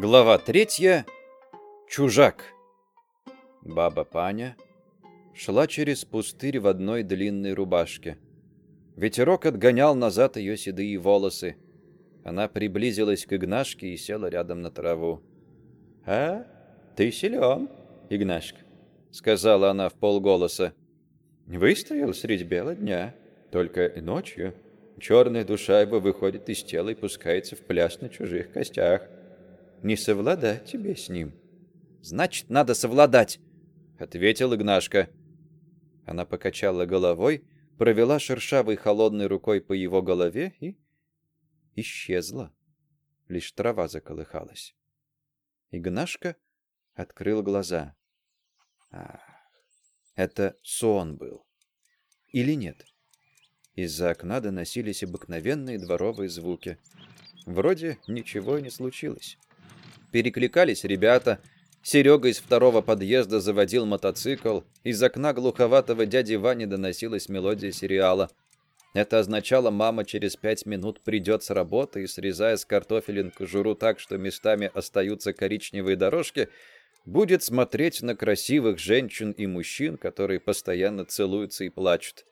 Глава третья. Чужак. Баба Паня шла через пустырь в одной длинной рубашке. Ветерок отгонял назад ее седые волосы. Она приблизилась к Игнашке и села рядом на траву. «А, ты силен, Игнашка», — сказала она в полголоса. «Выстоял средь бела дня, только ночью черная душа его выходит из тела и пускается в пляс на чужих костях. Не совладать тебе с ним». «Значит, надо совладать», — ответил Игнашка. Она покачала головой, провела шершавой холодной рукой по его голове и исчезла. Лишь трава заколыхалась. Игнашка открыл глаза. Ах, это сон был. Или нет? Из-за окна доносились обыкновенные дворовые звуки. Вроде ничего не случилось. Перекликались ребята. Серега из второго подъезда заводил мотоцикл. Из окна глуховатого дяди Вани доносилась мелодия сериала. Это означало, мама через пять минут придет с работы и, срезая с картофелин кожуру так, что местами остаются коричневые дорожки, будет смотреть на красивых женщин и мужчин, которые постоянно целуются и плачут.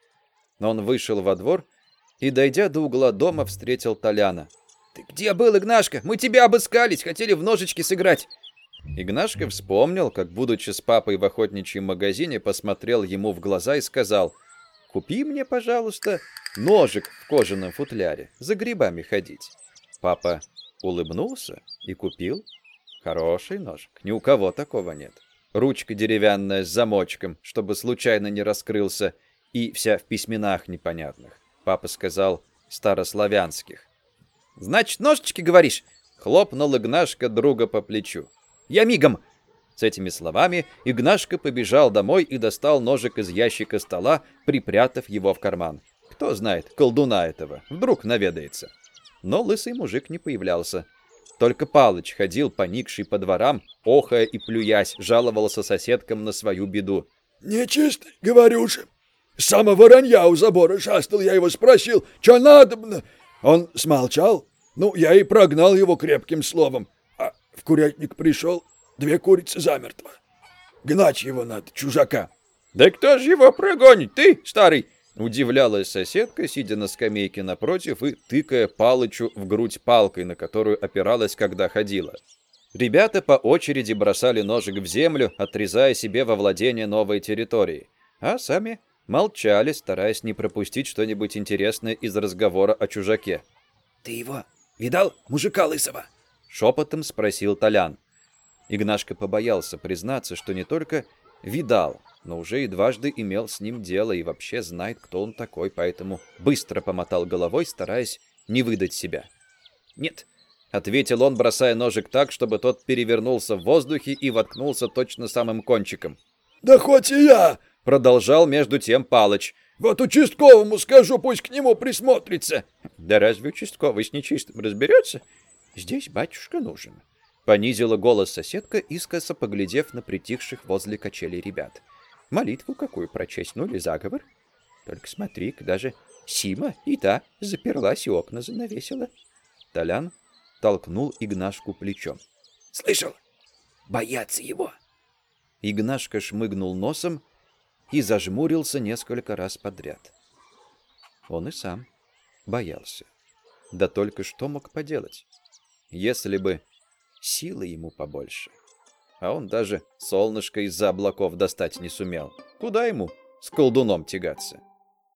Но он вышел во двор и, дойдя до угла дома, встретил Толяна. «Ты где был, Игнашка? Мы тебя обыскались, хотели в ножички сыграть!» Игнашка вспомнил, как, будучи с папой в охотничьем магазине, посмотрел ему в глаза и сказал, «Купи мне, пожалуйста, ножик в кожаном футляре, за грибами ходить». Папа улыбнулся и купил. Хороший ножик, ни у кого такого нет. Ручка деревянная с замочком, чтобы случайно не раскрылся, и вся в письменах непонятных. Папа сказал, старославянских. «Значит, ножички, говоришь?» Хлопнул Игнашка друга по плечу. «Я мигом!» С этими словами Игнашка побежал домой и достал ножик из ящика стола, припрятав его в карман. Кто знает, колдуна этого, вдруг наведается. Но лысый мужик не появлялся. Только Палыч ходил, поникший по дворам, охая и плюясь, жаловался соседкам на свою беду. «Нечистый, говорю же, с самого ранья у забора шастал, я его спросил, что надо. Он смолчал. Ну, я и прогнал его крепким словом. А в курятник пришел, две курицы замертво. Гнать его надо, чужака. Да кто же его прогонит, ты, старый? Удивлялась соседка, сидя на скамейке напротив и тыкая Палычу в грудь палкой, на которую опиралась, когда ходила. Ребята по очереди бросали ножик в землю, отрезая себе во владение новой территории, а сами молчали, стараясь не пропустить что-нибудь интересное из разговора о чужаке. «Ты его видал, мужика лысого?» — шепотом спросил Толян. Игнашка побоялся признаться, что не только видал, но уже и дважды имел с ним дело и вообще знает, кто он такой, поэтому быстро помотал головой, стараясь не выдать себя. «Нет», — ответил он, бросая ножик так, чтобы тот перевернулся в воздухе и воткнулся точно самым кончиком. «Да хоть и я!» Продолжал между тем Палыч. «Вот участковому скажу, пусть к нему присмотрится». «Да разве участковый с нечистым разберется? Здесь батюшка нужен». Понизила голос соседка, искоса поглядев на притихших возле качелей ребят. «Молитву какую прочесть, ну или заговор? Только смотри-ка, даже Сима и та заперлась и окна занавесила». Толян толкнул Игнашку плечом. «Слышал? Боятся его». Игнашка шмыгнул носом, и зажмурился несколько раз подряд. Он и сам боялся. Да только что мог поделать, если бы силы ему побольше. А он даже солнышко из-за облаков достать не сумел. Куда ему с колдуном тягаться?